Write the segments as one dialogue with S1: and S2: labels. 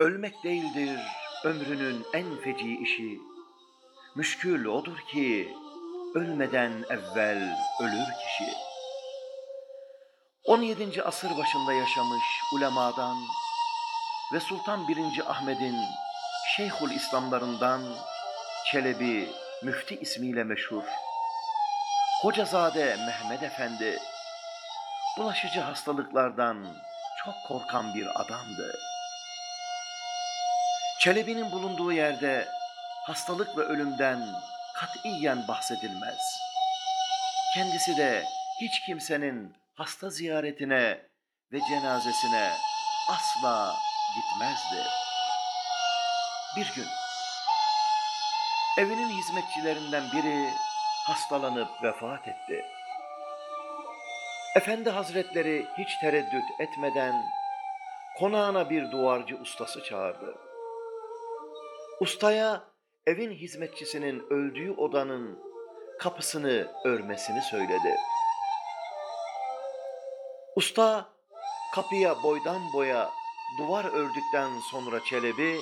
S1: Ölmek değildir ömrünün en feci işi. Müşkül odur ki ölmeden evvel ölür kişi. 17. asır başında yaşamış ulemadan ve Sultan 1. Ahmet'in Şeyhül İslamlarından Çelebi Müfti ismiyle meşhur. Hocazade Mehmet Efendi bulaşıcı hastalıklardan çok korkan bir adamdı. Çelebi'nin bulunduğu yerde hastalık ve ölümden katiyen bahsedilmez. Kendisi de hiç kimsenin hasta ziyaretine ve cenazesine asla gitmezdi. Bir gün evinin hizmetçilerinden biri hastalanıp vefat etti. Efendi Hazretleri hiç tereddüt etmeden konağına bir duvarcı ustası çağırdı. Ustaya evin hizmetçisinin öldüğü odanın kapısını örmesini söyledi. Usta kapıya boydan boya duvar ördükten sonra Çelebi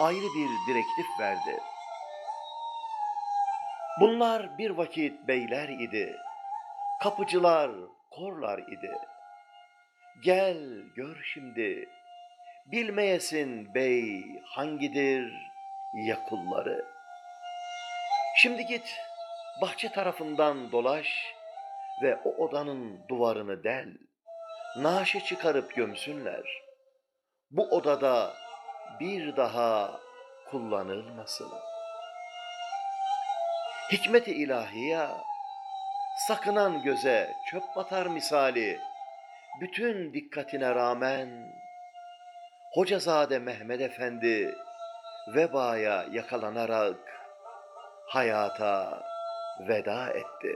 S1: ayrı bir direktif verdi. Bunlar bir vakit beyler idi. Kapıcılar, korlar idi. Gel gör şimdi, bilmeyesin bey hangidir ya kulları. Şimdi git bahçe tarafından dolaş ve o odanın duvarını del. Naşe çıkarıp gömsünler. Bu odada bir daha kullanılmasın. Hikmet-i ilahiye sakınan göze çöp batar misali bütün dikkatine rağmen Hocazade Mehmet Efendi vebaya yakalanarak hayata veda etti.